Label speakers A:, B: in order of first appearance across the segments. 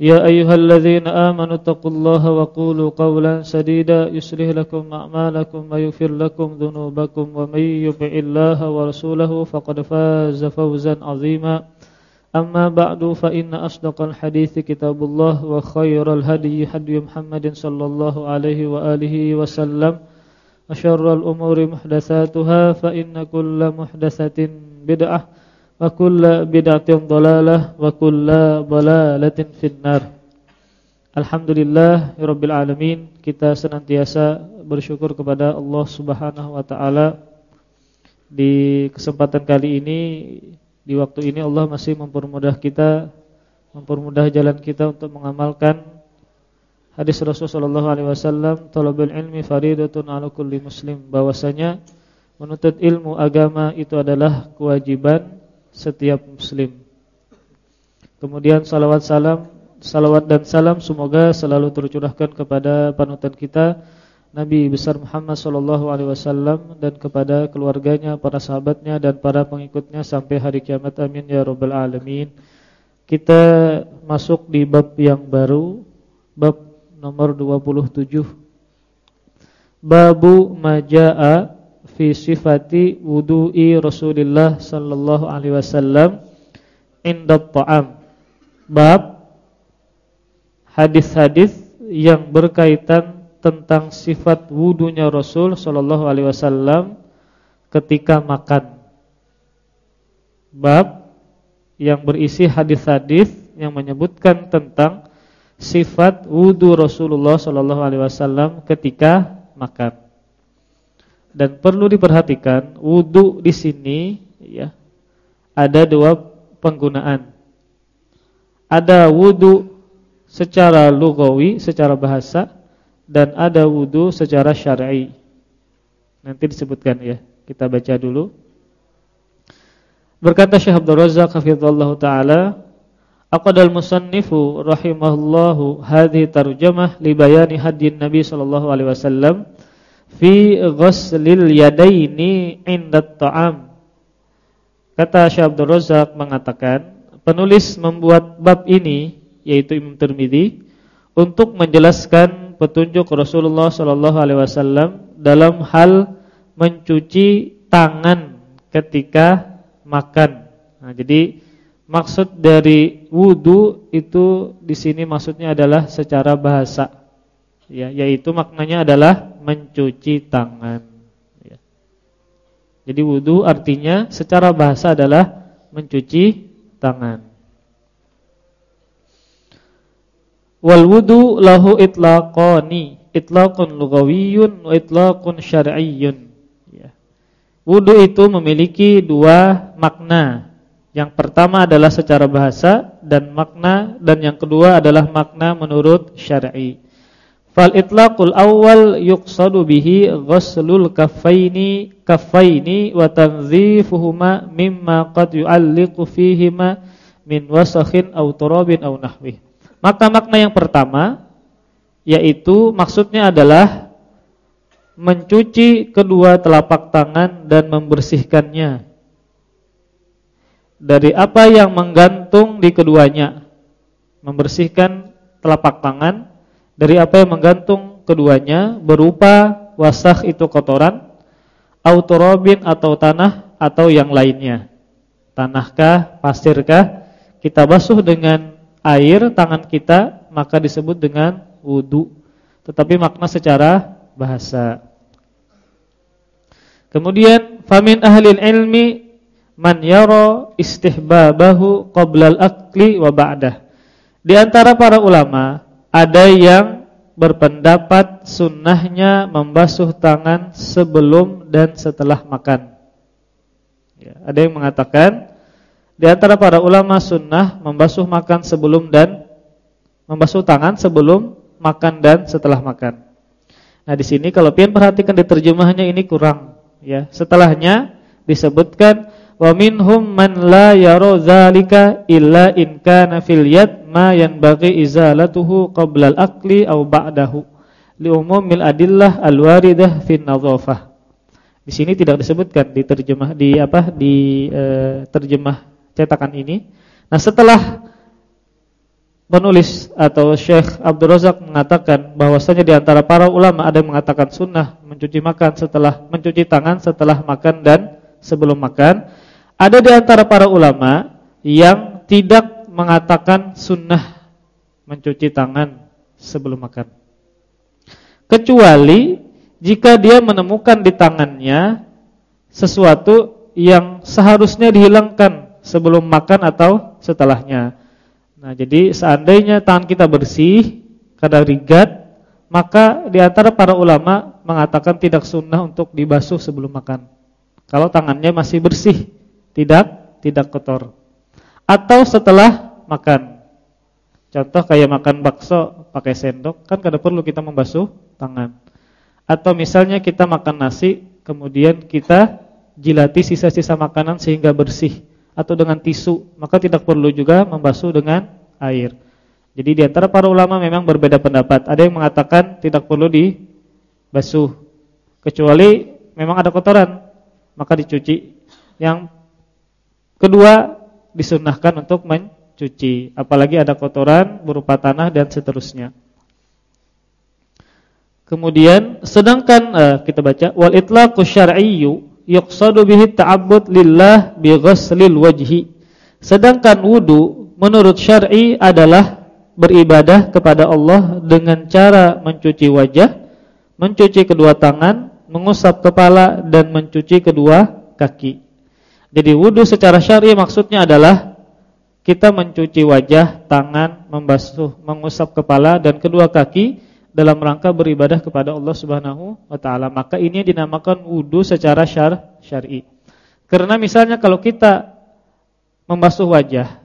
A: يا أيها الذين آمنوا اتقوا الله وقولوا قولا سديدا يصلح لكم أعمالكم ويغفر لكم ذنوبكم ومن يطع الله ورسوله فقد فاز فوزا عظيما. أما بعد فإن أصدق الحديث كتاب الله وخير الهدي هدي محمد صلى الله عليه وآله وسلم. وشر الأمور محدثاتها فإن كل محدثة بدعة wa kullu bid'atin dhalalah wa kullu dhalalatin finnar. Alhamdulillah rabbil alamin kita senantiasa bersyukur kepada Allah Subhanahu wa taala di kesempatan kali ini di waktu ini Allah masih mempermudah kita mempermudah jalan kita untuk mengamalkan hadis Rasulullah wasallam talabul ilmi faridatun ala kulli muslim bahwasanya menuntut ilmu agama itu adalah kewajiban setiap muslim. Kemudian salawat salam, salawat dan salam semoga selalu tercurahkan kepada panutan kita Nabi besar Muhammad sallallahu alaihi wasallam dan kepada keluarganya, para sahabatnya dan para pengikutnya sampai hari kiamat. Amin ya rabbal alamin. Kita masuk di bab yang baru, bab nomor 27. Babu majaa fi sifati wudu'i Rasulullah sallallahu alaihi wasallam inda ta'am. Bab hadis-hadis yang berkaitan tentang sifat wudunya Rasul sallallahu alaihi wasallam ketika makan. Bab yang berisi hadis-hadis yang menyebutkan tentang sifat wudu Rasulullah sallallahu alaihi wasallam ketika makan. Dan perlu diperhatikan wudu di sini ya ada dua penggunaan. Ada wudu secara lugawi, secara bahasa dan ada wudu secara syar'i. Nanti disebutkan ya. Kita baca dulu. Berkata Syekh Abdul Razak hafizallahu taala, aqadal musannifu rahimahullahu hadhihi tarjamah li bayani hadin Nabi sallallahu alaihi wasallam fi ghuslil yadaini inda ta'am. Kata Syekh Abdul Razak mengatakan, penulis membuat bab ini yaitu Imam Tirmizi untuk menjelaskan petunjuk Rasulullah sallallahu alaihi wasallam dalam hal mencuci tangan ketika makan. Nah, jadi maksud dari wudu itu di sini maksudnya adalah secara bahasa ya yaitu maknanya adalah mencuci tangan ya. Jadi wudu artinya secara bahasa adalah mencuci tangan Wal wudu lahu itlaqani itlaqun lugawiyyun wa itlaqun syar'iyyun ya. Wudu itu memiliki dua makna yang pertama adalah secara bahasa dan makna dan yang kedua adalah makna menurut syar'i. Fal itlaqul awal yuqsadu bihi ghuslul kaffaini kaffaini wa tanzifuhuma mimma qad yu'alliqu fihima min wasakhin aw turabin aw nahwi. Maka makna yang pertama yaitu maksudnya adalah mencuci kedua telapak tangan dan membersihkannya dari apa yang menggantung di keduanya. Membersihkan telapak tangan dari apa yang menggantung keduanya berupa wasakh itu kotoran, autorobin atau tanah atau yang lainnya. Tanahkah, pasirkah? Kita basuh dengan air tangan kita maka disebut dengan wudu. Tetapi makna secara bahasa. Kemudian famin ahlil ilmi man yara istihbabahu qabla al-akli wa ba'dah. Di antara para ulama ada yang berpendapat sunnahnya membasuh tangan sebelum dan setelah makan. Ya, ada yang mengatakan di antara para ulama sunnah membasuh makan sebelum dan membasuh tangan sebelum makan dan setelah makan. Nah, di sini kalau pian perhatikan di terjemahannya ini kurang ya. Setelahnya disebutkan wa minhum man la yara zalika illa in kana fil yad ma yanbaghi izalatuhu qabla al-aqli aw ba'dahu li umumil adillah al-waridah fi nadhafah. Di sini tidak disebutkan di terjemah di apa di e, terjemah cetakan ini. Nah, setelah penulis atau Syekh Abdul Razak mengatakan bahwasanya di antara para ulama ada yang mengatakan sunnah mencuci makan setelah mencuci tangan setelah makan dan sebelum makan. Ada di antara para ulama yang tidak mengatakan sunnah mencuci tangan sebelum makan. Kecuali jika dia menemukan di tangannya sesuatu yang seharusnya dihilangkan sebelum makan atau setelahnya. Nah, jadi seandainya tangan kita bersih, kadar rigat, maka di antara para ulama mengatakan tidak sunnah untuk dibasuh sebelum makan. Kalau tangannya masih bersih, tidak tidak kotor. Atau setelah makan. Contoh kayak makan bakso pakai sendok, kan kada perlu kita membasuh tangan. Atau misalnya kita makan nasi, kemudian kita jilati sisa-sisa makanan sehingga bersih atau dengan tisu, maka tidak perlu juga membasuh dengan air. Jadi di antara para ulama memang berbeda pendapat. Ada yang mengatakan tidak perlu dibasuh kecuali memang ada kotoran, maka dicuci. Yang kedua disunahkan untuk mencuci, apalagi ada kotoran berupa tanah dan seterusnya. Kemudian sedangkan uh, kita baca wal itlaqu syar'iyyu yuqsadu bihi ta'abbud lillah bi ghuslil wajhi. Sedangkan wudu menurut syar'i adalah beribadah kepada Allah dengan cara mencuci wajah, mencuci kedua tangan, mengusap kepala dan mencuci kedua kaki. Jadi wudu secara syar'i maksudnya adalah kita mencuci wajah, tangan, membasuh, mengusap kepala dan kedua kaki dalam rangka beribadah kepada Allah Subhanahu wa taala. Maka ini dinamakan wudu secara syar syar'i. Karena misalnya kalau kita membasuh wajah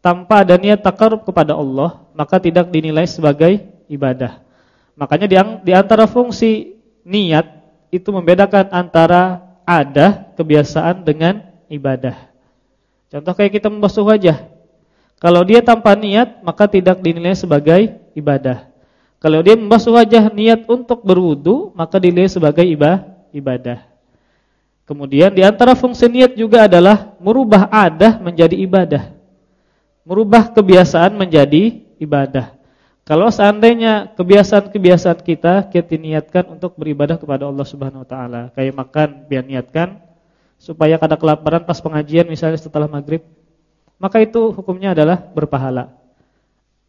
A: tanpa ada niat takarub kepada Allah, maka tidak dinilai sebagai ibadah. Makanya di, di antara fungsi niat itu membedakan antara ada kebiasaan dengan ibadah. Contoh kayak kita membasuh wajah. Kalau dia tanpa niat, maka tidak dinilai sebagai ibadah. Kalau dia membasuh wajah niat untuk berwudu, maka dilihat sebagai ibadah. Kemudian di antara fungsi niat juga adalah merubah adah menjadi ibadah. Merubah kebiasaan menjadi ibadah. Kalau seandainya kebiasaan-kebiasaan kita kita niatkan untuk beribadah kepada Allah Subhanahu wa taala, kayak makan biar niatkan supaya kada kelaparan pas pengajian misalnya setelah maghrib, maka itu hukumnya adalah berpahala.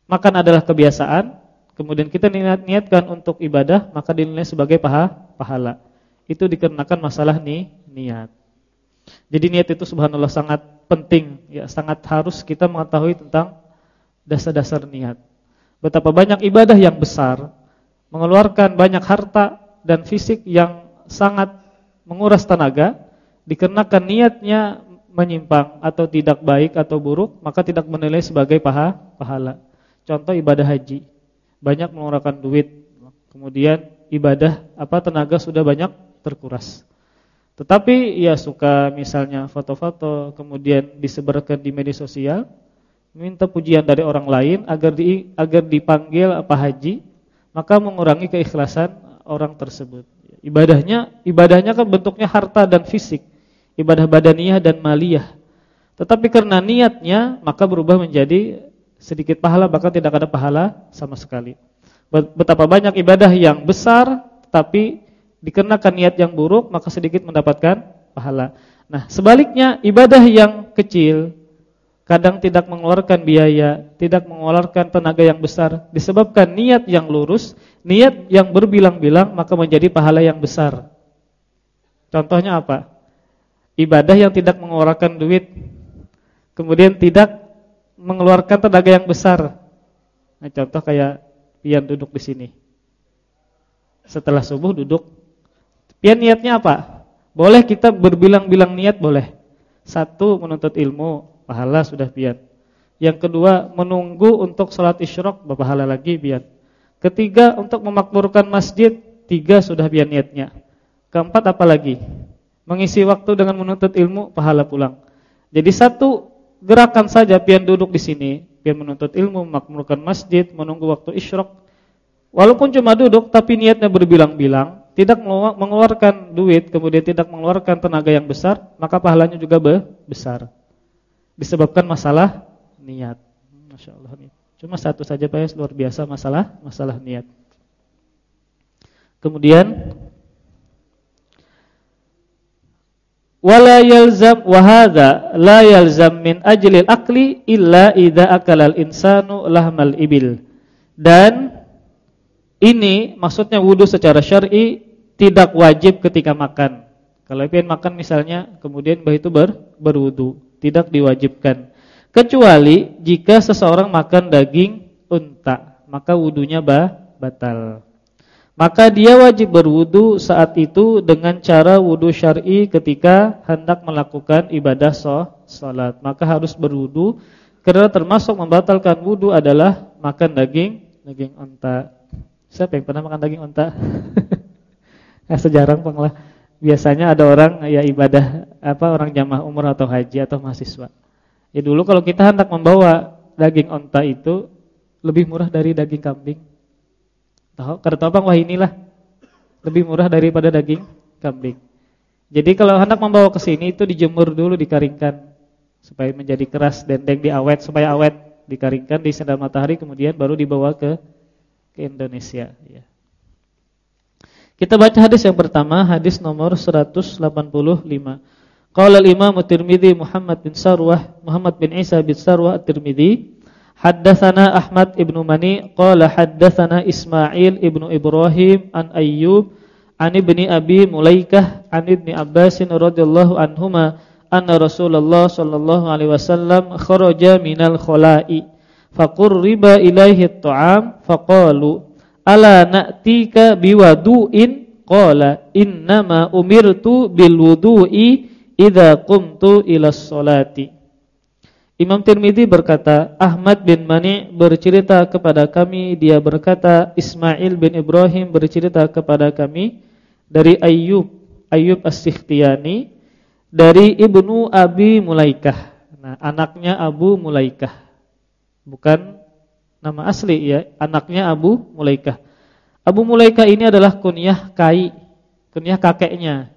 A: Makan adalah kebiasaan, kemudian kita niat niatkan untuk ibadah, maka dinilai sebagai paha, pahala. Itu dikarenakan masalah nih niat. Jadi niat itu subhanallah sangat penting, ya sangat harus kita mengetahui tentang dasar-dasar niat. Betapa banyak ibadah yang besar mengeluarkan banyak harta dan fisik yang sangat menguras tenaga dikarenakan niatnya menyimpang atau tidak baik atau buruk, maka tidak menilai sebagai paha, pahala. Contoh ibadah haji banyak mengeluarkan duit, kemudian ibadah apa tenaga sudah banyak terkuras. Tetapi ya suka misalnya foto-foto kemudian disebarkan di media sosial, minta pujian dari orang lain agar di agar dipanggil apa haji, maka mengurangi keikhlasan orang tersebut. Ibadahnya ibadahnya kan bentuknya harta dan fisik, ibadah badaniyah dan maliyah. Tetapi karena niatnya maka berubah menjadi sedikit pahala bahkan tidak ada pahala sama sekali. Betapa banyak ibadah yang besar tapi dikenakan niat yang buruk maka sedikit mendapatkan pahala. Nah, sebaliknya ibadah yang kecil kadang tidak mengeluarkan biaya, tidak mengeluarkan tenaga yang besar disebabkan niat yang lurus, niat yang berbilang-bilang maka menjadi pahala yang besar. Contohnya apa? Ibadah yang tidak mengeluarkan duit kemudian tidak mengeluarkan tenaga yang besar. Nah, contoh kayak pian duduk di sini. Setelah subuh duduk. Pian niatnya apa? Boleh kita berbilang-bilang niat boleh. Satu menuntut ilmu, pahala sudah pian. Yang kedua, menunggu untuk salat isyraq berpahala lagi biar. Ketiga, untuk memakmurkan masjid, tiga sudah biar niatnya. Keempat apa lagi? Mengisi waktu dengan menuntut ilmu, pahala pulang. Jadi satu gerakan saja pian duduk di sini, pian menuntut ilmu, memakmurkan masjid, menunggu waktu isyraq. Walaupun cuma duduk tapi niatnya berbilang-bilang, tidak mengeluarkan duit, kemudian tidak mengeluarkan tenaga yang besar, maka pahalanya juga besar. Disebabkan masalah niat. Masya Allah nih. Cuma satu saja Pak ya, luar biasa masalah masalah niat. Kemudian wala yalzam wa hadza la yalzam min ajlil akli illa idza akala al insanu lahmal ibil. Dan ini maksudnya wudu secara syar'i tidak wajib ketika makan. Kalau ingin makan misalnya kemudian bah itu ber, berwudu, tidak diwajibkan. Kecuali jika seseorang makan daging unta, maka wudunya bah, batal. Maka dia wajib berwudu saat itu dengan cara wudu syar'i ketika hendak melakukan ibadah salat. Maka harus berwudu karena termasuk membatalkan wudu adalah makan daging daging unta. Siapa yang pernah makan daging unta? nah, sejarah penglah. Biasanya ada orang ya ibadah apa orang jamaah umur atau haji atau mahasiswa. Ya dulu kalau kita hendak membawa daging onta itu lebih murah dari daging kambing. Tahu? Karena tahu wah inilah lebih murah daripada daging kambing. Jadi kalau hendak membawa ke sini itu dijemur dulu, dikeringkan supaya menjadi keras, dendeng diawet supaya awet, dikeringkan di sinar matahari kemudian baru dibawa ke ke Indonesia ya. Kita baca hadis yang pertama, hadis nomor 185. Qala al-Imam At-Tirmidzi Muhammad bin Sarwah Muhammad bin Isa bin Sarwah At-Tirmidzi haddatsana Ahmad ibnu Mani qala haddatsana Ismail ibnu Ibrahim an Ayyub an ibni Abi Mulaikah an ibni Abbas radhiyallahu anhuma anna Rasulullah sallallahu alaihi wasallam kharaja minal khala'i faqurriba ilaihi at-ta'am faqalu ala na'tika biwadu'in qala innama umirtu bil wudu'i idza qumtu ila sholati. Imam Tirmidzi berkata, Ahmad bin Mani bercerita kepada kami, dia berkata, Ismail bin Ibrahim bercerita kepada kami dari Ayyub, Ayyub As-Sikhtiyani dari Ibnu Abi Mulaikah. Nah, anaknya Abu Mulaikah. Bukan nama asli ya, anaknya Abu Mulaikah. Abu Mulaikah ini adalah kunyah Kai, kunyah kakeknya.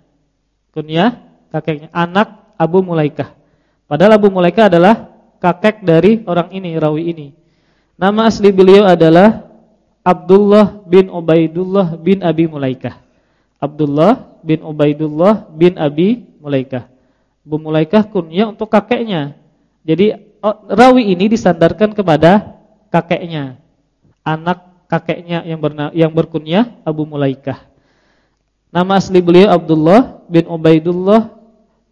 A: Kunyah kakeknya, anak Abu Mulaikah. Padahal Abu Mulaikah adalah kakek dari orang ini, rawi ini. Nama asli beliau adalah Abdullah bin Ubaidullah bin Abi Mulaikah. Abdullah bin Ubaidullah bin Abi Mulaikah. Abu Mulaikah kunyah untuk kakeknya. Jadi oh, rawi ini disandarkan kepada kakeknya. Anak kakeknya yang berna yang berkunyah Abu Mulaikah. Nama asli beliau Abdullah bin Ubaidullah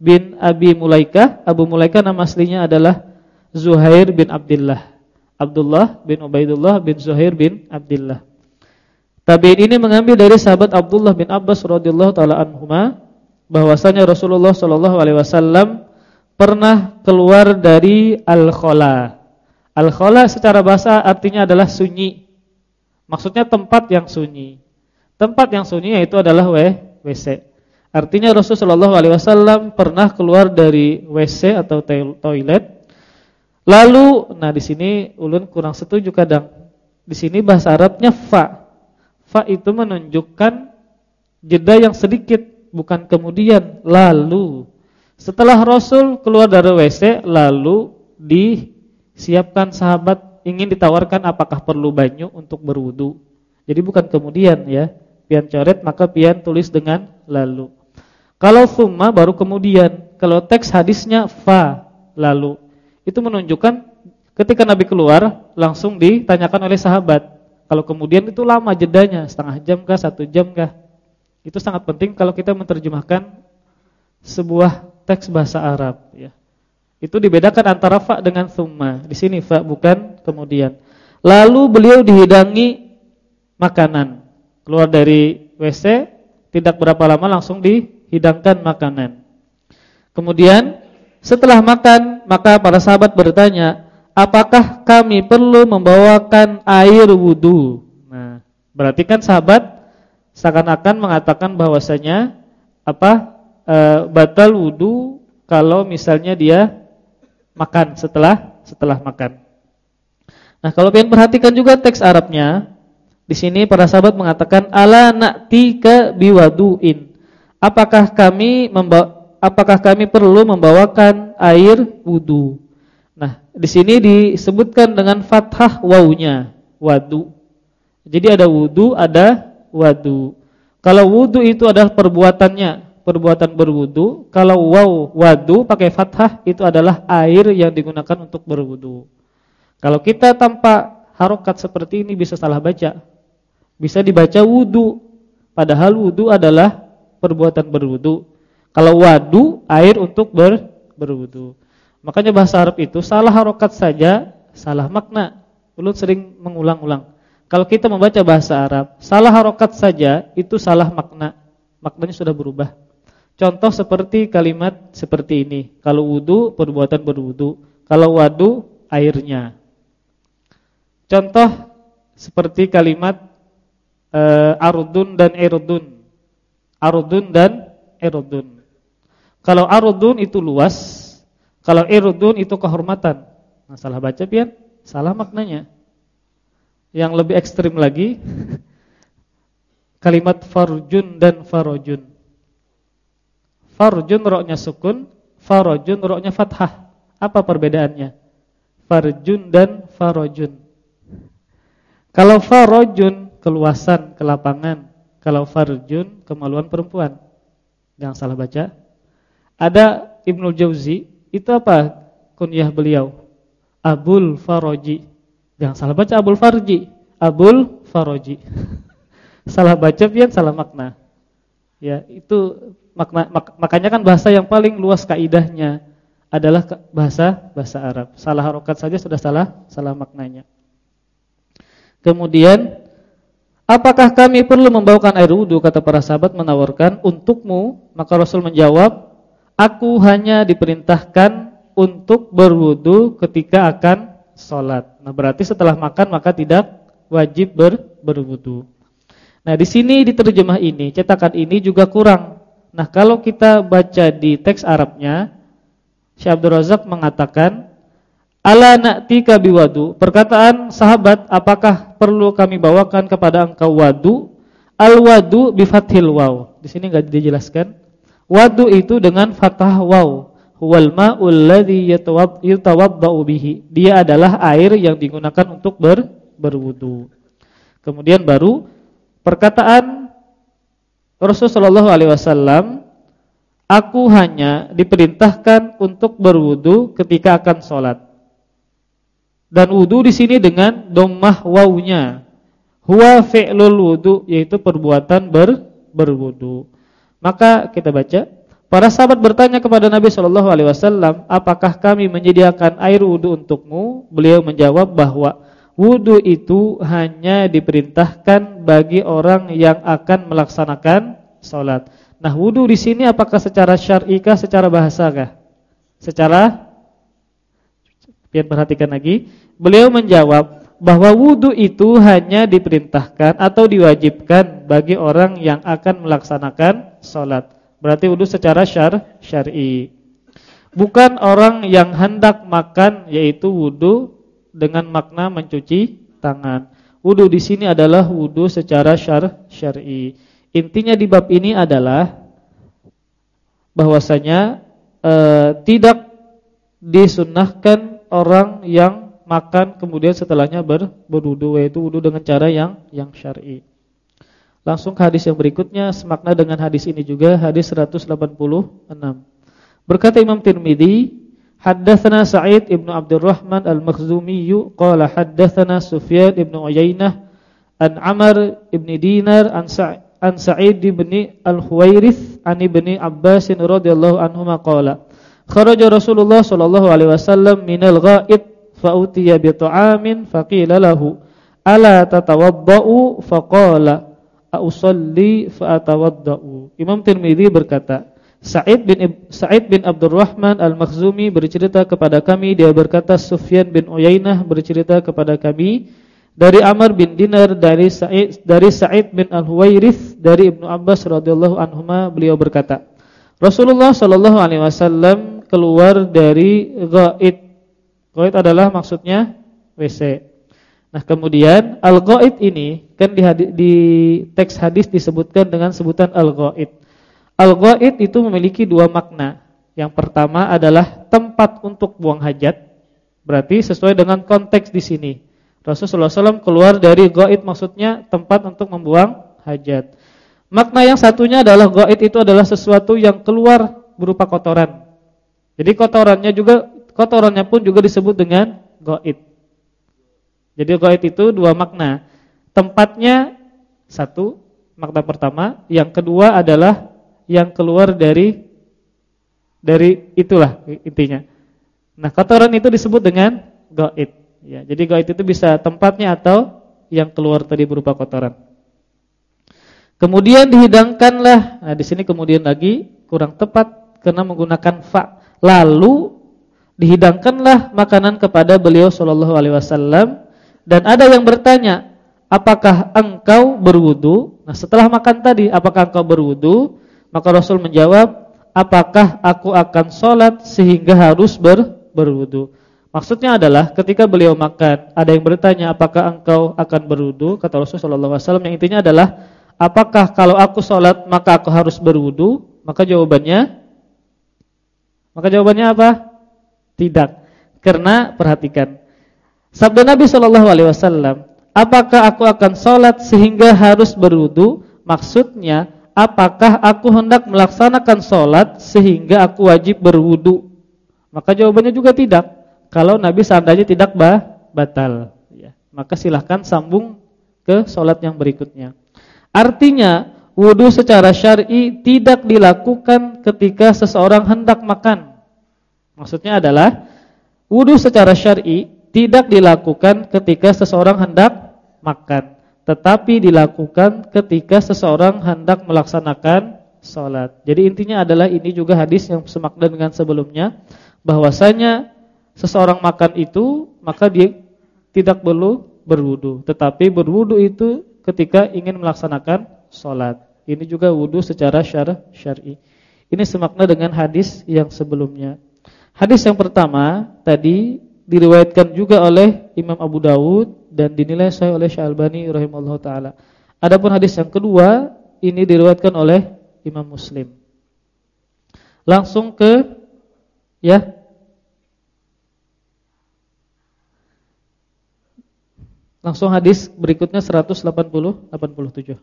A: bin Abi Mulaika. Abu Mulaika nama aslinya adalah Zuhair bin Abdullah. Abdullah bin Ubaidullah bin Zuhair bin Abdullah. Tabi'in ini mengambil dari sahabat Abdullah bin Abbas radhiyallahu taala anhuma bahwasanya Rasulullah sallallahu alaihi wasallam pernah keluar dari al-khala. Al-khala secara bahasa artinya adalah sunyi. Maksudnya tempat yang sunyi. Tempat yang sunyi yaitu adalah WC. Artinya Rasulullah SAW pernah keluar dari WC atau toilet. Lalu, nah di sini ulun kurang setuju kadang. Di sini bahasa Arabnya fa. Fa itu menunjukkan jeda yang sedikit, bukan kemudian. Lalu, setelah Rasul keluar dari WC, lalu disiapkan sahabat ingin ditawarkan apakah perlu banyu untuk berwudu. Jadi bukan kemudian ya. Pian coret maka pian tulis dengan lalu. Kalau summa baru kemudian. Kalau teks hadisnya fa lalu. Itu menunjukkan ketika Nabi keluar langsung ditanyakan oleh sahabat. Kalau kemudian itu lama jedanya, setengah jam kah, satu jam kah? Itu sangat penting kalau kita menerjemahkan sebuah teks bahasa Arab ya. Itu dibedakan antara fa dengan summa. Di sini fa bukan kemudian. Lalu beliau dihidangi makanan. Keluar dari WC, tidak berapa lama langsung di hidangkan makanan. Kemudian setelah makan, maka para sahabat bertanya, apakah kami perlu membawakan air wudu? Nah, berarti kan sahabat seakan-akan mengatakan bahwasanya apa e, batal wudu kalau misalnya dia makan setelah setelah makan. Nah, kalau kalian perhatikan juga teks Arabnya, di sini para sahabat mengatakan ala na'tika biwaduin. Apakah kami membawa apakah kami perlu membawakan air wudu? Nah, di sini disebutkan dengan fathah wawunya, wadu. Jadi ada wudu, ada wadu. Kalau wudu itu adalah perbuatannya, perbuatan berwudu. Kalau waw wadu pakai fathah itu adalah air yang digunakan untuk berwudu. Kalau kita tanpa harokat seperti ini bisa salah baca. Bisa dibaca wudu, padahal wudu adalah perbuatan berwudu. Kalau wadu air untuk ber berwudu. Makanya bahasa Arab itu salah harokat saja salah makna. Ulut sering mengulang-ulang. Kalau kita membaca bahasa Arab, salah harokat saja itu salah makna. Maknanya sudah berubah. Contoh seperti kalimat seperti ini. Kalau wudu perbuatan berwudu. Kalau wadu airnya. Contoh seperti kalimat e, arudun dan erudun. Arudun dan erudun. Kalau arudun itu luas, kalau irdun itu kehormatan. Nah, salah baca pian? Salah maknanya. Yang lebih ekstrim lagi kalimat farjun dan farojun. Farjun roknya sukun, farojun roknya fathah. Apa perbedaannya? Farjun dan farojun. Kalau farojun keluasan, kelapangan. Kalau farjun kemaluan perempuan. Jangan salah baca. Ada Ibnu Jauzi itu apa kunyah beliau? Abul Faroji. Jangan salah baca Abul Farji, Abul Faroji. salah baca pian salah makna. Ya, itu makna mak, makanya kan bahasa yang paling luas kaidahnya adalah bahasa bahasa Arab. Salah harokat saja sudah salah salah maknanya. Kemudian Apakah kami perlu membawakan air wudhu kata para sahabat menawarkan untukmu maka Rasul menjawab Aku hanya diperintahkan untuk berwudu ketika akan sholat. Nah berarti setelah makan maka tidak wajib ber, berwudu. Nah di sini di terjemah ini cetakan ini juga kurang. Nah kalau kita baca di teks Arabnya, Syekh Abdul Razak mengatakan Ala na'tika biwadu. Perkataan sahabat, apakah perlu kami bawakan kepada engkau wadu? Al-wadu bifathil waw. Di sini enggak dijelaskan. Wadu itu dengan fathah waw. Huwal ma'ul ladzi yatawaddau bihi. Dia adalah air yang digunakan untuk ber, berwudu. Kemudian baru perkataan Rasulullah wasallam, aku hanya diperintahkan untuk berwudu ketika akan sholat. Dan wudu di sini dengan dhammah wawunya. Huwa fi'lul wudu yaitu perbuatan ber berwudu. Maka kita baca, para sahabat bertanya kepada Nabi Shallallahu alaihi wasallam, "Apakah kami menyediakan air wudu untukmu?" Beliau menjawab bahwa wudu itu hanya diperintahkan bagi orang yang akan melaksanakan salat. Nah, wudu di sini apakah secara syar'i kah, secara bahasa kah? Secara Biar perhatikan lagi. Beliau menjawab bahwa wudu itu hanya diperintahkan atau diwajibkan bagi orang yang akan melaksanakan sholat. Berarti wudhu secara syar syar'i. Bukan orang yang hendak makan yaitu wudhu dengan makna mencuci tangan. Wudhu di sini adalah wudhu secara syar syar'i. Intinya di bab ini adalah bahwasanya e, tidak disunahkan orang yang makan kemudian setelahnya ber, berwudu yaitu wudu dengan cara yang yang syar'i. Langsung ke hadis yang berikutnya semakna dengan hadis ini juga hadis 186. Berkata Imam Tirmizi, haddatsana Sa'id ibnu Abdurrahman al-Makhzumi qala haddatsana Sufyan ibnu Uyainah an Amr ibni Dinar an Sa' an Sa'id ibni al-Huwairits an ibni Abbas radhiyallahu anhuma qala kharaja Rasulullah sallallahu alaihi wasallam minal ghaid fa utiya bi ta'amin faqila lahu ala tatawaddau faqala ausalli fa atawaddau. Imam Tirmizi berkata, Sa'id bin Sa'id bin Abdurrahman Al-Makhzumi bercerita kepada kami dia berkata Sufyan bin Uyainah bercerita kepada kami dari Amr bin Dinar dari Sa'id dari Sa'id bin Al-Huwairith dari Ibnu Abbas radhiyallahu anhuma beliau berkata Rasulullah sallallahu alaihi wasallam keluar dari ghaid. Ghaid adalah maksudnya WC. Nah, kemudian al-ghaid ini kan di, di teks hadis disebutkan dengan sebutan al-ghaid. Al-ghaid itu memiliki dua makna. Yang pertama adalah tempat untuk buang hajat. Berarti sesuai dengan konteks di sini. Rasulullah SAW keluar dari ghaid maksudnya tempat untuk membuang hajat. Makna yang satunya adalah ghaid itu adalah sesuatu yang keluar berupa kotoran. Jadi kotorannya juga kotorannya pun juga disebut dengan ghaid. Jadi ghaid itu dua makna. Tempatnya satu, makna pertama, yang kedua adalah yang keluar dari dari itulah intinya. Nah, kotoran itu disebut dengan gaid. Ya, jadi gaid itu bisa tempatnya atau yang keluar tadi berupa kotoran. Kemudian dihidangkanlah. Nah, di sini kemudian lagi kurang tepat karena menggunakan fa. Lalu dihidangkanlah makanan kepada beliau sallallahu alaihi wasallam dan ada yang bertanya, "Apakah engkau berwudu?" Nah, setelah makan tadi, apakah engkau berwudu? Maka Rasul menjawab, apakah aku akan sholat sehingga harus ber, berwudu? Maksudnya adalah ketika beliau makan, ada yang bertanya, apakah engkau akan berwudu? Kata Rasulullah SAW, yang intinya adalah, apakah kalau aku sholat maka aku harus berwudu? Maka jawabannya, maka jawabannya apa? Tidak. Karena perhatikan, sabda Nabi SAW, apakah aku akan sholat sehingga harus berwudu? Maksudnya apakah aku hendak melaksanakan sholat sehingga aku wajib berwudu? Maka jawabannya juga tidak. Kalau Nabi seandainya tidak bah, batal, ya. maka silahkan sambung ke sholat yang berikutnya. Artinya wudu secara syar'i tidak dilakukan ketika seseorang hendak makan. Maksudnya adalah wudu secara syar'i tidak dilakukan ketika seseorang hendak makan tetapi dilakukan ketika seseorang hendak melaksanakan sholat. Jadi intinya adalah ini juga hadis yang semakna dengan sebelumnya, bahwasanya seseorang makan itu maka dia tidak perlu berwudu, tetapi berwudu itu ketika ingin melaksanakan sholat. Ini juga wudu secara syar'i. Ini semakna dengan hadis yang sebelumnya. Hadis yang pertama tadi diriwayatkan juga oleh Imam Abu Dawud dan dinilai sahih oleh Syalbani rahimahullah taala. Adapun hadis yang kedua ini diriwayatkan oleh Imam Muslim. Langsung ke ya Langsung hadis berikutnya 180 87.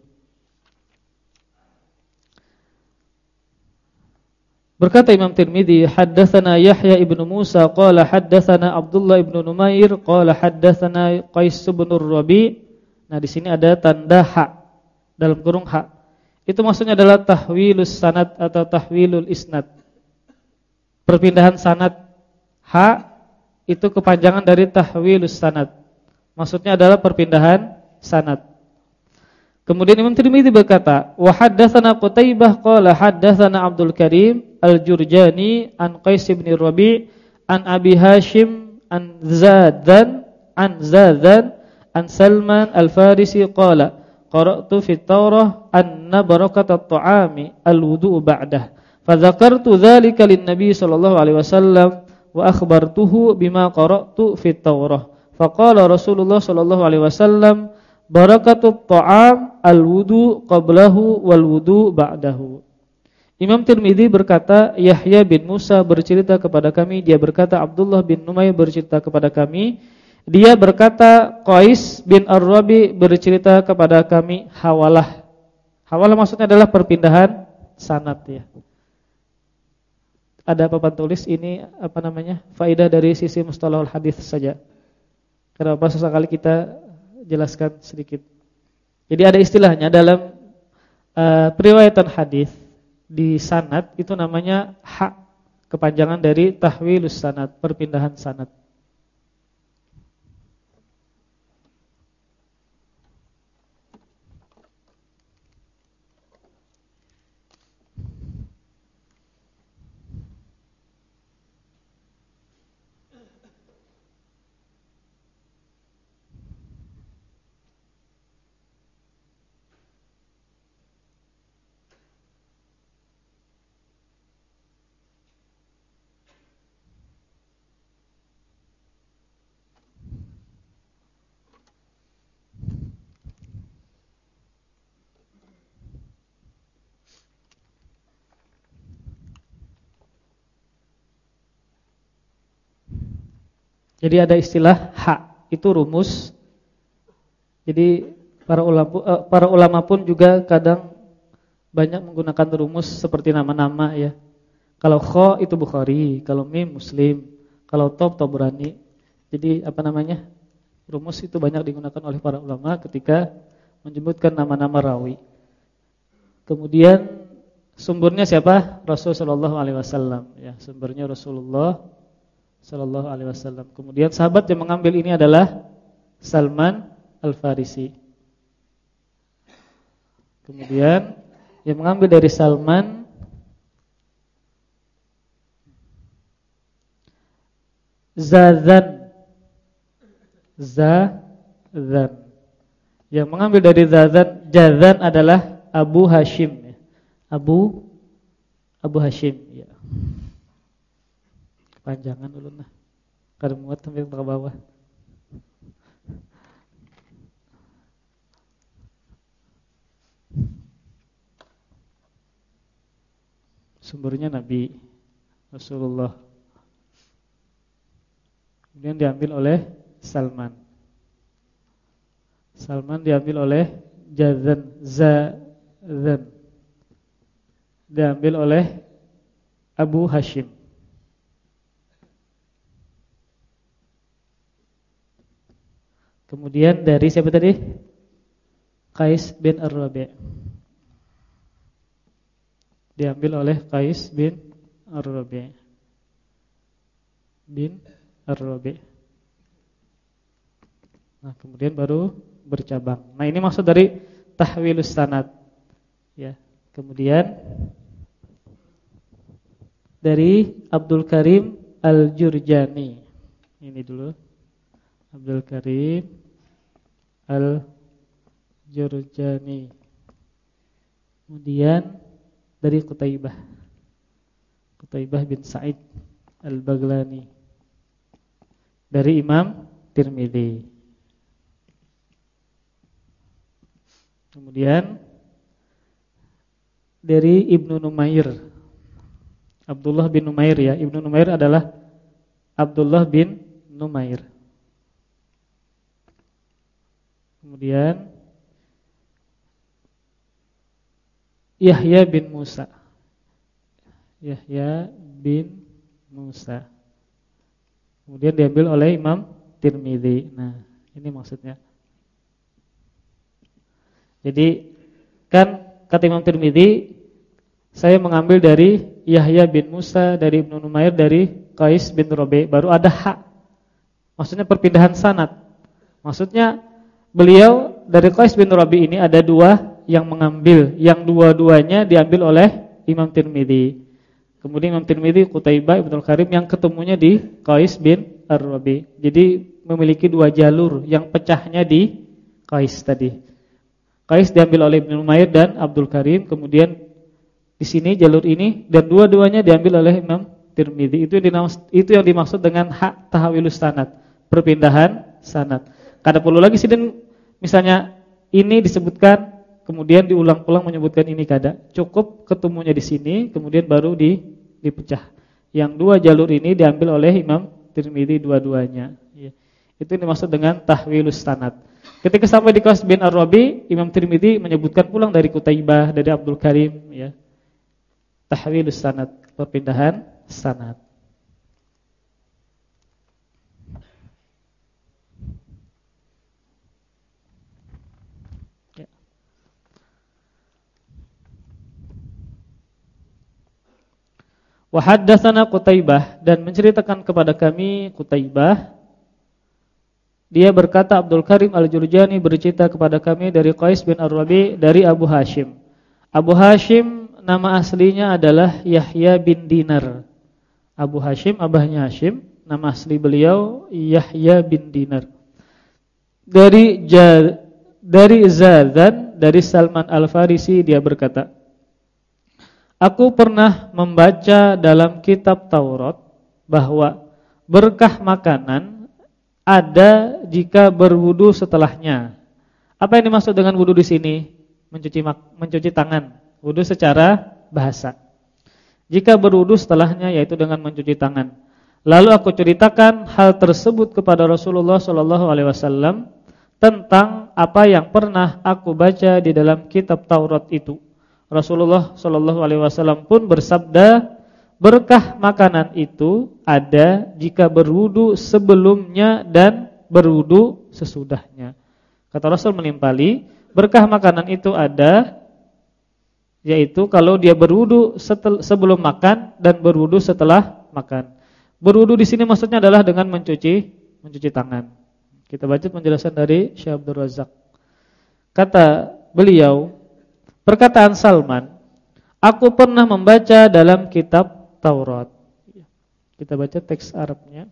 A: Berkata Imam Tirmidzi, haddatsana Yahya ibnu Musa qala haddatsana Abdullah ibnu Numair qala haddatsana Qais bin Rabi. Nah, di sini ada tanda ha dalam kurung ha. Itu maksudnya adalah tahwilus sanad atau tahwilul isnad. Perpindahan sanad ha itu kepanjangan dari tahwilus sanad. Maksudnya adalah perpindahan sanad. Kemudian Imam Tirmidzi berkata, wa haddatsana Qutaibah qala haddatsana Abdul Karim Al-Jurjani an Qais bin Rabi' an Abi Hashim an Zadan an Zadan an Salman Al-Farisi qala qara'tu fi Taurah anna barakat at-ta'ami al-wudu'u ba'dah. Fadzakartu dzalika lin-nabi sallallahu alaihi wasallam wa akhbartuhu bima qara'tu fi Taurah faqala Rasulullah sallallahu alaihi wasallam barakatut ta'am al-wudu qablahu wal wudu ba'dahu. Imam Tirmidzi berkata Yahya bin Musa bercerita kepada kami dia berkata Abdullah bin Numay bercerita kepada kami dia berkata Qais bin Ar-Rabi bercerita kepada kami hawalah. Hawalah maksudnya adalah perpindahan sanad ya. Ada papan tulis ini apa namanya? Faidah dari sisi mustalahul hadis saja. Kenapa sesekali kita jelaskan sedikit. Jadi ada istilahnya dalam uh, periwayatan hadis di sanad itu namanya hak kepanjangan dari tahwilus sanad, perpindahan sanad. Jadi ada istilah hak, itu rumus. Jadi para ulama eh, para ulama pun juga kadang banyak menggunakan rumus seperti nama-nama ya. Kalau kho itu Bukhari, kalau mim Muslim, kalau top Tabrani. Jadi apa namanya? Rumus itu banyak digunakan oleh para ulama ketika menyebutkan nama-nama rawi. Kemudian sumbernya siapa? Rasulullah sallallahu alaihi wasallam ya, sumbernya Rasulullah sallallahu alaihi wasallam. Kemudian sahabat yang mengambil ini adalah Salman Al-Farisi. Kemudian yang mengambil dari Salman Zazan Zazan Yang mengambil dari Zazan Jazan adalah Abu Hashim Abu Abu Hashim ya. Kepanjangan dulu nah Karena muat sampai ke bawah Sumbernya Nabi Rasulullah Kemudian diambil oleh Salman. Salman diambil oleh Jazan Zazan. Diambil oleh Abu Hashim. Kemudian dari siapa tadi? Qais bin Ar-Rabi'. Diambil oleh Qais bin Ar-Rabi'. Bin Ar-Rabi. Nah, kemudian baru bercabang. Nah, ini maksud dari tahwilus sanad. Ya. Kemudian dari Abdul Karim Al-Jurjani. Ini dulu. Abdul Karim Al-Jurjani. Kemudian dari Qutaibah. Qutaibah bin Sa'id Al-Baglani dari Imam Tirmidzi. Kemudian dari Ibnu Numair. Abdullah bin Numair ya. Ibnu Numair adalah Abdullah bin Numair. Kemudian Yahya bin Musa. Yahya bin Musa. Kemudian diambil oleh Imam Tirmidzi. Nah, ini maksudnya. Jadi kan kata Imam Tirmidzi saya mengambil dari Yahya bin Musa, dari Ibnu Numair, dari Qais bin Rabi, baru ada hak. Maksudnya perpindahan sanad. Maksudnya beliau dari Qais bin Rabi ini ada dua yang mengambil, yang dua-duanya diambil oleh Imam Tirmidzi. Kemudian Imam Tirmidzi, Qutaibah, Ibnu Karim yang ketemunya di Qais bin Ar-Rabi. Jadi memiliki dua jalur yang pecahnya di Qais tadi. Qais diambil oleh Ibnu Umair dan Abdul Karim, kemudian di sini jalur ini dan dua-duanya diambil oleh Imam Tirmidzi. Itu yang dimaksud, itu yang dimaksud dengan hak tahawilus sanad, perpindahan sanad. Kada perlu lagi sih misalnya ini disebutkan kemudian diulang-ulang menyebutkan ini kada. Cukup ketemunya di sini, kemudian baru di dipecah. Yang dua jalur ini diambil oleh Imam Tirmidzi dua-duanya. Ya. Itu dimaksud dengan tahwilus sanad. Ketika sampai di kelas bin Ar-Rabi, Imam Tirmidzi menyebutkan pulang dari Kutaibah, dari Abdul Karim, ya. Tahwilus sanad, perpindahan sanad. Wa haddatsana Qutaibah dan menceritakan kepada kami Qutaibah dia berkata Abdul Karim Al-Jurjani bercerita kepada kami dari Qais bin Ar-Rabi dari Abu Hashim. Abu Hashim nama aslinya adalah Yahya bin Dinar. Abu Hashim abahnya Hashim, nama asli beliau Yahya bin Dinar. Dari dari Zadan dari Salman Al-Farisi dia berkata, Aku pernah membaca dalam kitab Taurat bahwa berkah makanan ada jika berwudu setelahnya. Apa yang dimaksud dengan wudu di sini? Mencuci mencuci tangan. Wudu secara bahasa. Jika berwudu setelahnya yaitu dengan mencuci tangan. Lalu aku ceritakan hal tersebut kepada Rasulullah Shallallahu alaihi wasallam tentang apa yang pernah aku baca di dalam kitab Taurat itu. Rasulullah Shallallahu alaihi wasallam pun bersabda, berkah makanan itu ada jika berwudu sebelumnya dan berwudu sesudahnya. Kata Rasul menimpali, berkah makanan itu ada yaitu kalau dia berwudu sebelum makan dan berwudu setelah makan. Berwudu di sini maksudnya adalah dengan mencuci mencuci tangan. Kita baca penjelasan dari Syekh Abdul Razak. Kata beliau, perkataan Salman, aku pernah membaca dalam kitab Taurat. Kita baca teks Arabnya.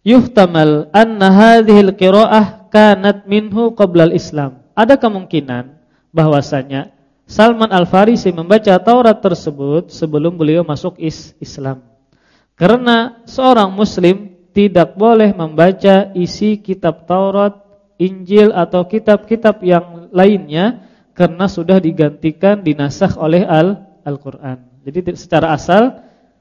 A: Yuhtamal anna hadhil qiraah kanat minhu qabla al-Islam. Ada kemungkinan bahwasanya Salman Al-Farisi membaca Taurat tersebut sebelum beliau masuk is Islam. Karena seorang muslim tidak boleh membaca isi kitab Taurat, Injil atau kitab-kitab yang lainnya karena sudah digantikan dinasakh oleh Al-Qur'an. Jadi secara asal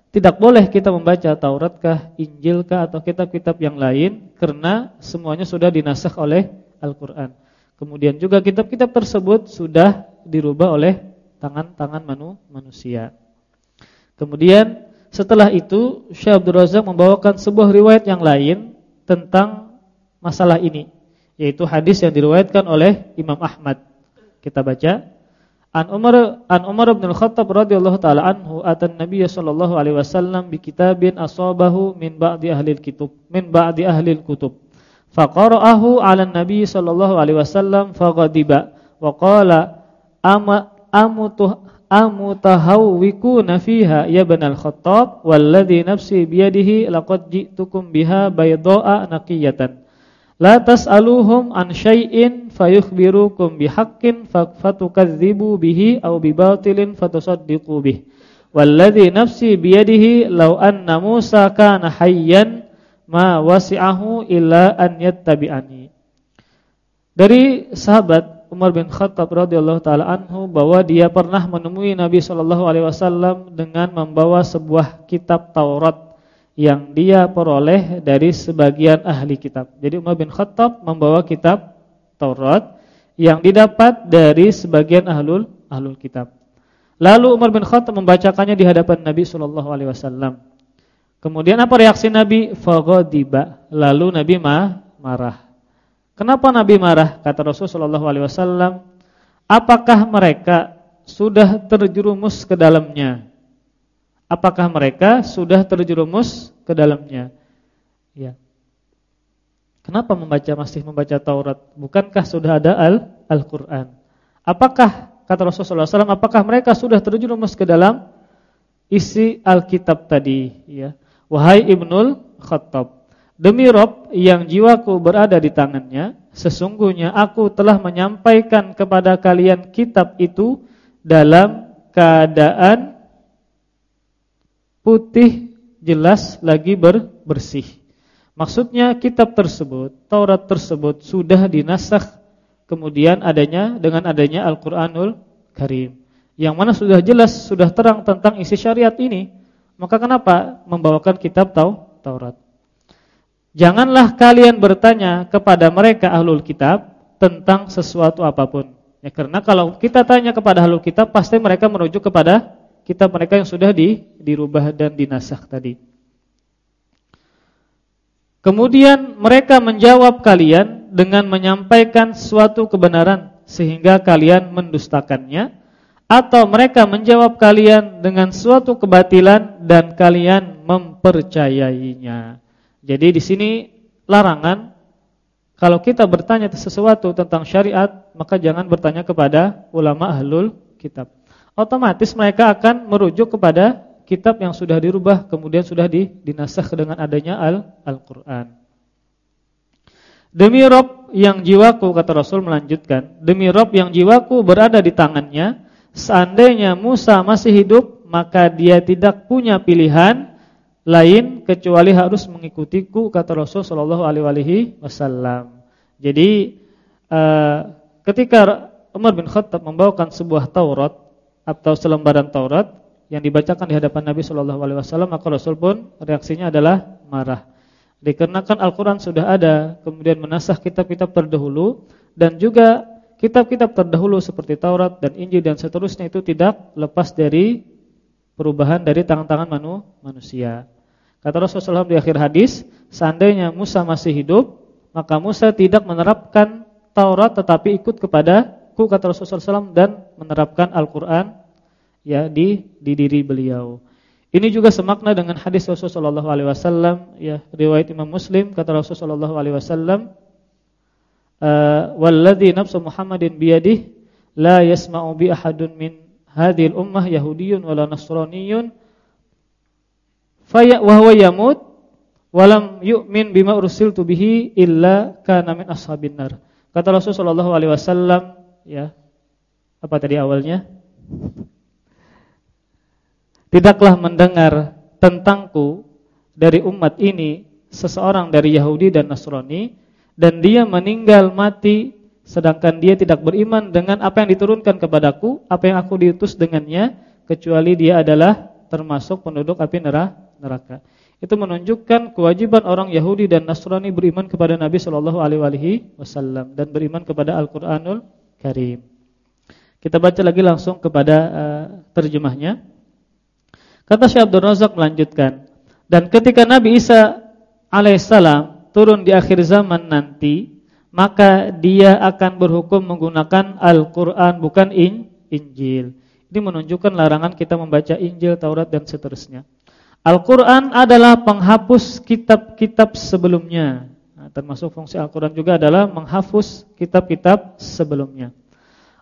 A: tidak boleh kita membaca Taurat kah, Injil kah atau kitab-kitab yang lain karena semuanya sudah dinasakh oleh Al-Qur'an. Kemudian juga kitab-kitab tersebut sudah dirubah oleh tangan-tangan manu, manusia. Kemudian setelah itu Syekh Abdul Razak membawakan sebuah riwayat yang lain tentang masalah ini, yaitu hadis yang diriwayatkan oleh Imam Ahmad. Kita baca An Umar An Umar bin Al-Khattab radhiyallahu taala anhu atan Nabiy sallallahu alaihi wasallam bi kitabin asabahu min ba'di ahli al-kutub min ba'di ahli al-kutub Faqara'ahu 'ala Nabi sallallahu alaihi wasallam faghadiba wa qala ama amutu amutahawwikuna fiha ya ibn al-Khattab walladhi nafsi biyadihi laqad ji'tukum biha bayda'a naqiyatan la tas'aluhum an syai'in fayukhbirukum bihaqqin fatukadzibu bihi aw bibatilin fatusaddiqu bih walladhi nafsi biyadihi law anna Musa kana hayyan ma wasi'ahu illa an yattabi'ani. Dari sahabat Umar bin Khattab radhiyallahu taala anhu bahwa dia pernah menemui Nabi sallallahu alaihi wasallam dengan membawa sebuah kitab Taurat yang dia peroleh dari sebagian ahli kitab. Jadi Umar bin Khattab membawa kitab Taurat yang didapat dari sebagian ahlul ahlul kitab. Lalu Umar bin Khattab membacakannya di hadapan Nabi sallallahu alaihi wasallam. Kemudian apa reaksi Nabi? Faghadiba. Lalu Nabi ma marah. Kenapa Nabi marah? Kata Rasulullah SAW, apakah mereka sudah terjerumus ke dalamnya? Apakah mereka sudah terjerumus ke dalamnya? Ya. Kenapa membaca masih membaca Taurat? Bukankah sudah ada Al-Qur'an? Apakah kata Rasulullah SAW, apakah mereka sudah terjerumus ke dalam isi Alkitab tadi? Ya. Wahai Ibnul Khattab, demi Rob yang jiwaku berada di tangannya, sesungguhnya aku telah menyampaikan kepada kalian kitab itu dalam keadaan putih jelas lagi ber bersih. Maksudnya kitab tersebut, Taurat tersebut sudah dinasakh kemudian adanya dengan adanya Al-Qur'anul Karim. Yang mana sudah jelas, sudah terang tentang isi syariat ini. Maka kenapa membawakan kitab Taurat? Janganlah kalian bertanya kepada mereka ahlul kitab tentang sesuatu apa pun. Ya karena kalau kita tanya kepada ahlul kitab pasti mereka merujuk kepada kitab mereka yang sudah di, dirubah dan dinasakh tadi. Kemudian mereka menjawab kalian dengan menyampaikan suatu kebenaran sehingga kalian mendustakannya atau mereka menjawab kalian dengan suatu kebatilan dan kalian mempercayainya. Jadi di sini larangan kalau kita bertanya sesuatu tentang syariat, maka jangan bertanya kepada ulama ahlul kitab. Otomatis mereka akan merujuk kepada kitab yang sudah dirubah kemudian sudah dinasakh dengan adanya Al-Qur'an. Demi Rob yang jiwaku kata Rasul melanjutkan, demi Rob yang jiwaku berada di tangannya, Seandainya Musa masih hidup, maka dia tidak punya pilihan lain kecuali harus mengikutiku kata Rasul sallallahu alaihi wasallam. Jadi uh, ketika Umar bin Khattab membawakan sebuah Taurat atau selembaran Taurat yang dibacakan di hadapan Nabi Shallallahu alaihi wasallam, maka Rasul pun reaksinya adalah marah. Dikarenakan Al-Qur'an sudah ada, kemudian menasah kitab-kitab terdahulu dan juga kitab-kitab terdahulu seperti Taurat dan Injil dan seterusnya itu tidak lepas dari perubahan dari tangan-tangan manu, manusia. Kata Rasulullah di akhir hadis, seandainya Musa masih hidup, maka Musa tidak menerapkan Taurat tetapi ikut kepada ku kata Rasulullah SAW dan menerapkan Al-Qur'an ya di di diri beliau. Ini juga semakna dengan hadis Rasulullah SAW ya riwayat Imam Muslim kata Rasulullah SAW uh, walladzi nafsu Muhammadin biyadihi la yasma'u bi ahadun min hadhil ummah yahudiyyun wala nasraniyyun faya wa huwa yamut walam yu'min bima ursiltu bihi illa kana min ashabin nar. Kata Rasulullah wasallam ya. Apa tadi awalnya? Tidaklah mendengar tentangku dari umat ini seseorang dari Yahudi dan Nasrani dan dia meninggal mati sedangkan dia tidak beriman dengan apa yang diturunkan kepadaku, apa yang aku diutus dengannya, kecuali dia adalah termasuk penduduk api neraka. Itu menunjukkan kewajiban orang Yahudi dan Nasrani beriman kepada Nabi Shallallahu alaihi wasallam dan beriman kepada Al-Qur'anul Karim. Kita baca lagi langsung kepada uh, terjemahnya. Kata Syekh Abdul Razak melanjutkan, dan ketika Nabi Isa alaihissalam turun di akhir zaman nanti, maka dia akan berhukum menggunakan Al-Qur'an bukan in, Injil. Ini menunjukkan larangan kita membaca Injil, Taurat dan seterusnya. Al-Qur'an adalah penghapus kitab-kitab sebelumnya. Nah, termasuk fungsi Al-Qur'an juga adalah menghapus kitab-kitab sebelumnya.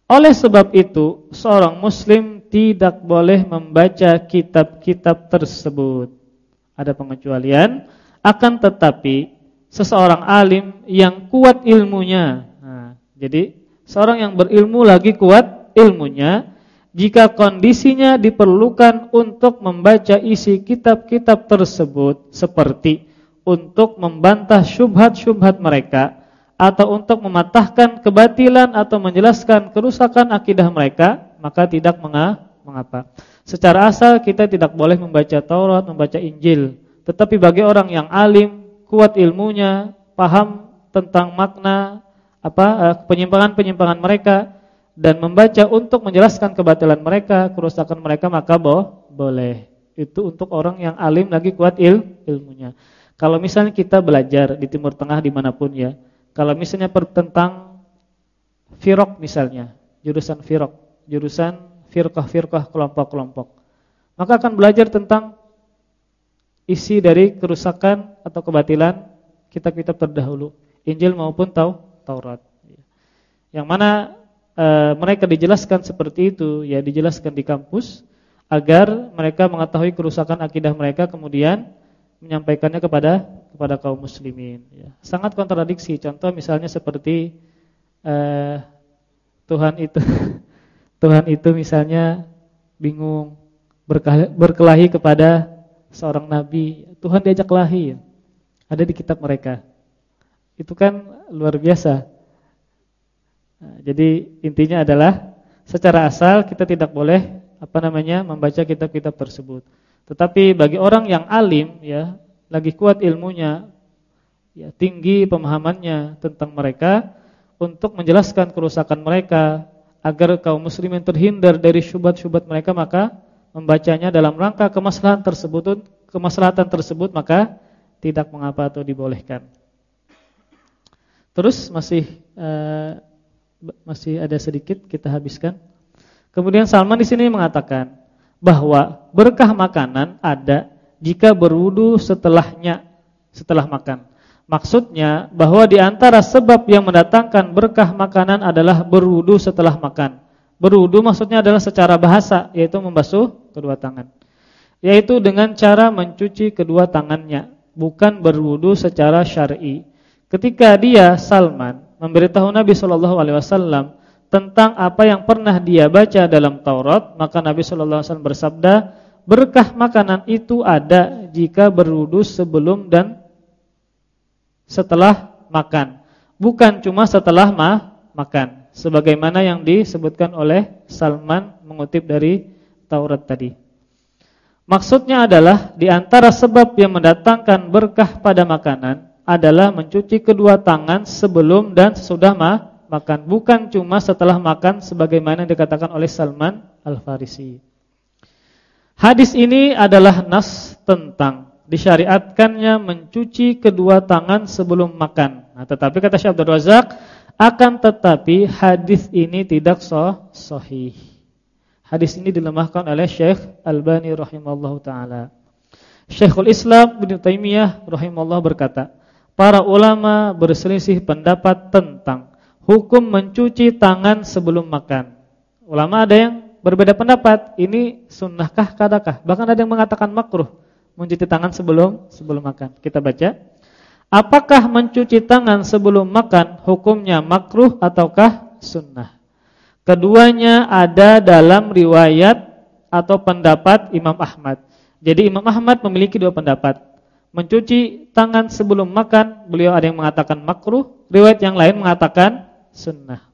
A: Oleh sebab itu, seorang muslim tidak boleh membaca kitab-kitab tersebut. Ada pengecualian, akan tetapi seseorang alim yang kuat ilmunya. Nah, jadi seorang yang berilmu lagi kuat ilmunya, jika kondisinya diperlukan untuk membaca isi kitab-kitab tersebut seperti untuk membantah syubhat-syubhat mereka atau untuk mematahkan kebatilan atau menjelaskan kerusakan akidah mereka, maka tidak mengapa. Secara asal kita tidak boleh membaca Taurat, membaca Injil, tetapi bagi orang yang alim kuat ilmunya, paham tentang makna apa eh, penyimpangan-penyimpangan mereka dan membaca untuk menjelaskan kebatilan mereka, kerusakan mereka maka boh, boleh. Itu untuk orang yang alim lagi kuat il, ilmunya. Kalau misalnya kita belajar di Timur Tengah di mana pun ya, kalau misalnya tentang firok misalnya, jurusan firok, jurusan firqah-firqah kelompok-kelompok, maka akan belajar tentang isi dari kerusakan atau kebatilan kitab-kitab terdahulu, Injil maupun Taurat. Yang mana e, mereka dijelaskan seperti itu, ya dijelaskan di kampus agar mereka mengetahui kerusakan akidah mereka kemudian menyampaikannya kepada kepada kaum muslimin. Ya. Sangat kontradiksi. Contoh misalnya seperti e, Tuhan itu Tuhan itu misalnya bingung berkelahi kepada seorang nabi, Tuhan diajak kelahi. Ada di kitab mereka. Itu kan luar biasa. Nah, jadi intinya adalah secara asal kita tidak boleh apa namanya membaca kitab-kitab tersebut. Tetapi bagi orang yang alim ya, lagi kuat ilmunya, ya tinggi pemahamannya tentang mereka untuk menjelaskan kerusakan mereka agar kaum muslimin terhindar dari syubhat-syubhat mereka maka membacanya dalam rangka kemaslahatan tersebut kemaslahatan tersebut maka tidak mengapa atau dibolehkan. Terus masih uh, masih ada sedikit kita habiskan. Kemudian Salman di sini mengatakan bahwa berkah makanan ada jika berwudu setelahnya setelah makan. Maksudnya bahwa di antara sebab yang mendatangkan berkah makanan adalah berwudu setelah makan. Berwudu maksudnya adalah secara bahasa yaitu membasuh kedua tangan. Yaitu dengan cara mencuci kedua tangannya, bukan berwudu secara syar'i. Ketika dia Salman memberitahu Nabi Shallallahu alaihi wasallam tentang apa yang pernah dia baca dalam Taurat, maka Nabi Shallallahu alaihi wasallam bersabda, "Berkah makanan itu ada jika berwudu sebelum dan setelah makan, bukan cuma setelah ma makan." sebagaimana yang disebutkan oleh Salman mengutip dari Taurat tadi. Maksudnya adalah di antara sebab yang mendatangkan berkah pada makanan adalah mencuci kedua tangan sebelum dan sesudah ma makan, bukan cuma setelah makan sebagaimana dikatakan oleh Salman Al-Farisi. Hadis ini adalah nas tentang disyariatkannya mencuci kedua tangan sebelum makan. Nah, tetapi kata Syekh Abdul Razak, akan tetapi hadis ini tidak sah sahih. Hadis ini dilemahkan oleh Syekh Albani rahimallahu taala. Syekhul Islam Ibnu Taimiyah rahimallahu berkata, para ulama berselisih pendapat tentang hukum mencuci tangan sebelum makan. Ulama ada yang berbeda pendapat, ini sunnahkah kadakah? Bahkan ada yang mengatakan makruh mencuci tangan sebelum sebelum makan. Kita baca. Apakah mencuci tangan sebelum makan hukumnya makruh ataukah sunnah? Keduanya ada dalam riwayat atau pendapat Imam Ahmad. Jadi Imam Ahmad memiliki dua pendapat. Mencuci tangan sebelum makan, beliau ada yang mengatakan makruh, riwayat yang lain mengatakan sunnah.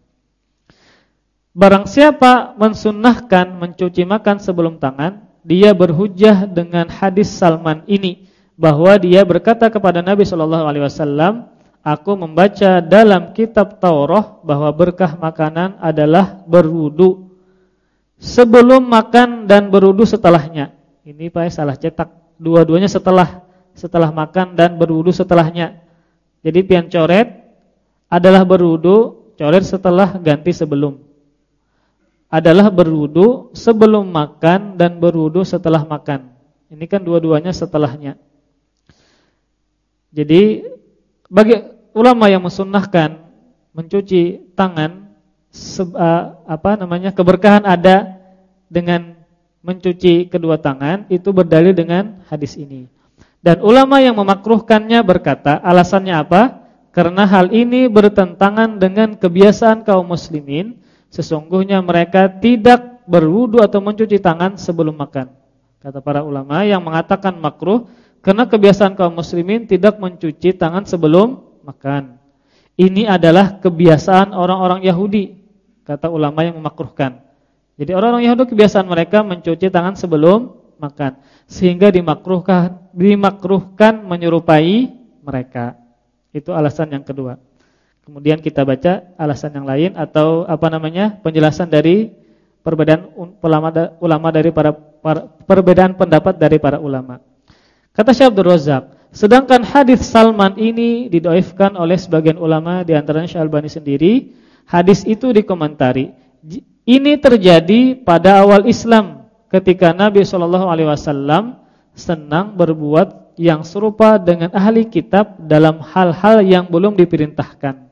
A: Barang siapa mensunnahkan mencuci makan sebelum tangan, dia berhujah dengan hadis Salman ini bahwa dia berkata kepada Nabi Shallallahu alaihi wasallam, Aku membaca dalam kitab Taurat bahwa berkah makanan adalah berwudu sebelum makan dan berwudu setelahnya. Ini Pak salah cetak. Dua-duanya setelah setelah makan dan berwudu setelahnya. Jadi pian coret adalah berwudu, coret setelah ganti sebelum. Adalah berwudu sebelum makan dan berwudu setelah makan. Ini kan dua-duanya setelahnya. Jadi bagi ulama yang mensunnahkan mencuci tangan apa namanya keberkahan ada dengan mencuci kedua tangan itu berdalil dengan hadis ini. Dan ulama yang memakruhkannya berkata, alasannya apa? Karena hal ini bertentangan dengan kebiasaan kaum muslimin, sesungguhnya mereka tidak berwudu atau mencuci tangan sebelum makan. Kata para ulama yang mengatakan makruh karena kebiasaan kaum muslimin tidak mencuci tangan sebelum makan. Ini adalah kebiasaan orang-orang Yahudi, kata ulama yang memakruhkan. Jadi orang-orang Yahudi kebiasaan mereka mencuci tangan sebelum makan, sehingga dimakruhkan dimakruhkan menyerupai mereka. Itu alasan yang kedua. Kemudian kita baca alasan yang lain atau apa namanya? penjelasan dari perbedaan ulama dari para, para perbedaan pendapat dari para ulama. Kata Syekh Abdul Razak, Sedangkan hadis Salman ini didoifkan oleh sebagian ulama di antaranya Syalbani sendiri. Hadis itu dikomentari. Ini terjadi pada awal Islam ketika Nabi Shallallahu alaihi wasallam senang berbuat yang serupa dengan ahli kitab dalam hal-hal yang belum diperintahkan.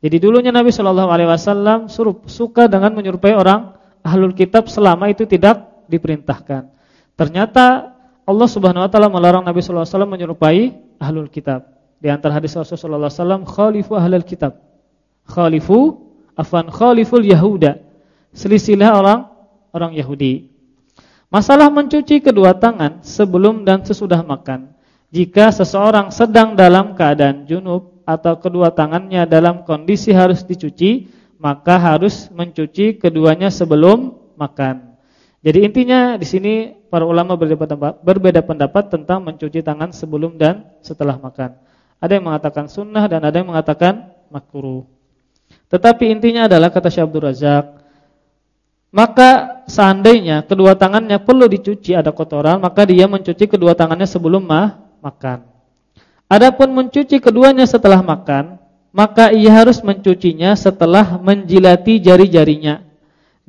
A: Jadi dulunya Nabi Shallallahu alaihi wasallam suka dengan menyerupai orang ahlul kitab selama itu tidak diperintahkan. Ternyata Allah Subhanahu wa taala melarang Nabi sallallahu alaihi wasallam menyerupai ahlul kitab. Di antara hadis Rasulullah sallallahu alaihi wasallam khalifu ahlul kitab. Khalifu afan khaliful yahuda. Selisilah orang orang Yahudi. Masalah mencuci kedua tangan sebelum dan sesudah makan. Jika seseorang sedang dalam keadaan junub atau kedua tangannya dalam kondisi harus dicuci, maka harus mencuci keduanya sebelum makan. Jadi intinya di sini para ulama berbeda pendapat tentang mencuci tangan sebelum dan setelah makan. Ada yang mengatakan sunnah dan ada yang mengatakan makruh. Tetapi intinya adalah kata Syekh Abdul Razak, maka seandainya kedua tangannya perlu dicuci ada kotoran, maka dia mencuci kedua tangannya sebelum ma makan. Adapun mencuci keduanya setelah makan, maka ia harus mencucinya setelah menjilati jari-jarinya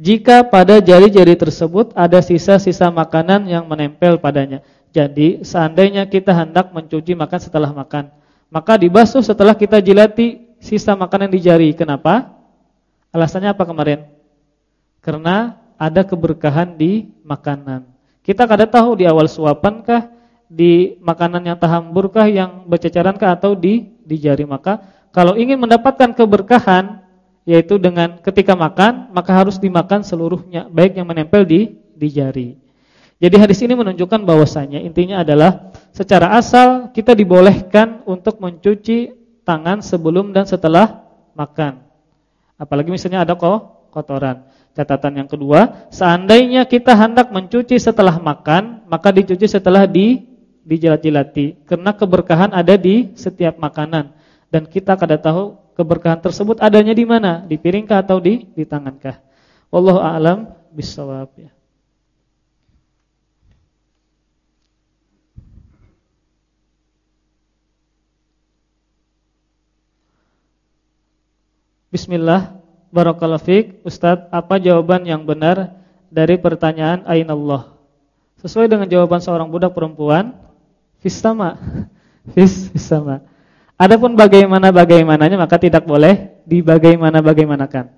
A: jika pada jari-jari tersebut ada sisa-sisa makanan yang menempel padanya. Jadi seandainya kita hendak mencuci makan setelah makan, maka dibasuh setelah kita jilati sisa makanan di jari. Kenapa? Alasannya apa kemarin? Karena ada keberkahan di makanan. Kita kada tahu di awal suapankah, di makanan yang tahamburkah, yang bercecarankah atau di di jari. Maka kalau ingin mendapatkan keberkahan yaitu dengan ketika makan maka harus dimakan seluruhnya baik yang menempel di di jari. Jadi hadis ini menunjukkan bahwasanya intinya adalah secara asal kita dibolehkan untuk mencuci tangan sebelum dan setelah makan. Apalagi misalnya ada kok kotoran. Catatan yang kedua, seandainya kita hendak mencuci setelah makan, maka dicuci setelah di dijilat-jilati. Karena keberkahan ada di setiap makanan dan kita kada tahu keberkahan tersebut adanya di mana, di piringkah atau di di tangankah. Wallahu a'lam bissawab ya. Bismillah, barakallahu fiik. Ustaz, apa jawaban yang benar dari pertanyaan Allah? Sesuai dengan jawaban seorang budak perempuan, fis sama. Fis, fis sama. Adapun bagaimana bagaimananya maka tidak boleh dibagaimana bagaimanakan.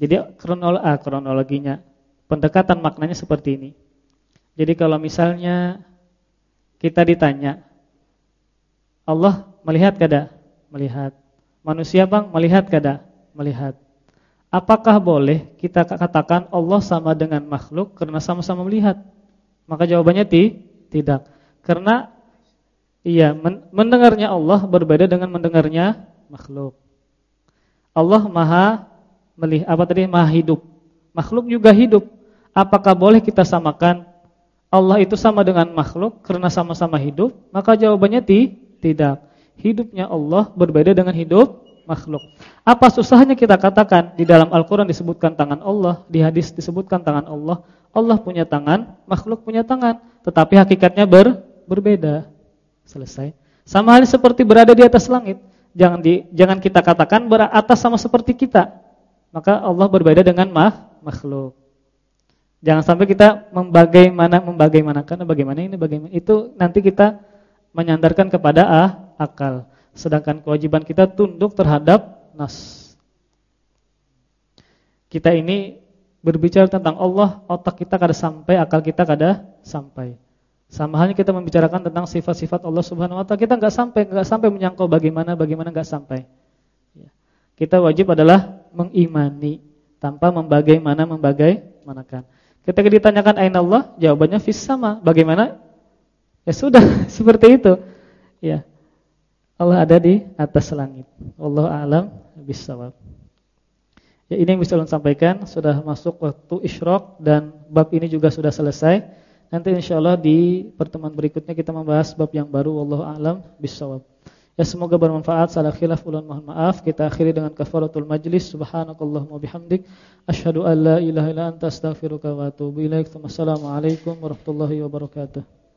A: Jadi kronolo ah, kronologinya, pendekatan maknanya seperti ini. Jadi kalau misalnya kita ditanya, Allah melihat kada? Melihat. Manusia bang melihat kada? melihat. Apakah boleh kita katakan Allah sama dengan makhluk karena sama-sama melihat? Maka jawabannya ti, tidak. Karena iya, mendengarnya Allah berbeda dengan mendengarnya makhluk. Allah Maha melihat apa tadi? Maha hidup. Makhluk juga hidup. Apakah boleh kita samakan Allah itu sama dengan makhluk karena sama-sama hidup? Maka jawabannya ti, tidak. Hidupnya Allah berbeda dengan hidup makhluk. Apa susahnya kita katakan di dalam Al-Qur'an disebutkan tangan Allah, di hadis disebutkan tangan Allah. Allah punya tangan, makhluk punya tangan, tetapi hakikatnya ber, berbeda. Selesai. Sama halnya seperti berada di atas langit. Jangan di jangan kita katakan beratas sama seperti kita. Maka Allah berbeda dengan mah, makhluk. Jangan sampai kita membagaimana membagaimanakan bagaimana ini bagaimana itu nanti kita menyandarkan kepada ah, akal. Sedangkan kewajiban kita tunduk terhadap nas. Kita ini berbicara tentang Allah, otak kita kada sampai, akal kita kada sampai. Sama halnya kita membicarakan tentang sifat-sifat Allah Subhanahu wa taala, kita enggak sampai, enggak sampai menyangkau bagaimana bagaimana enggak sampai. Ya. Kita wajib adalah mengimani tanpa membagaimana membagaimanakan. Ketika ditanyakan aina Allah, jawabannya fis sama. Bagaimana? Ya sudah, seperti itu. Ya. Allah ada di atas langit. Allah alam bisawab. Ya ini yang bisa ulun sampaikan sudah masuk waktu isyraq dan bab ini juga sudah selesai. Nanti insyaallah di pertemuan berikutnya kita membahas bab yang baru wallahu alam bisawab. Ya semoga bermanfaat. Salah khilaf ulun mohon maaf. Kita akhiri dengan kafaratul majlis. Subhanakallahumma bihamdik asyhadu an la ilaha illa anta astaghfiruka wa atubu ilaik. Wassalamualaikum warahmatullahi wabarakatuh.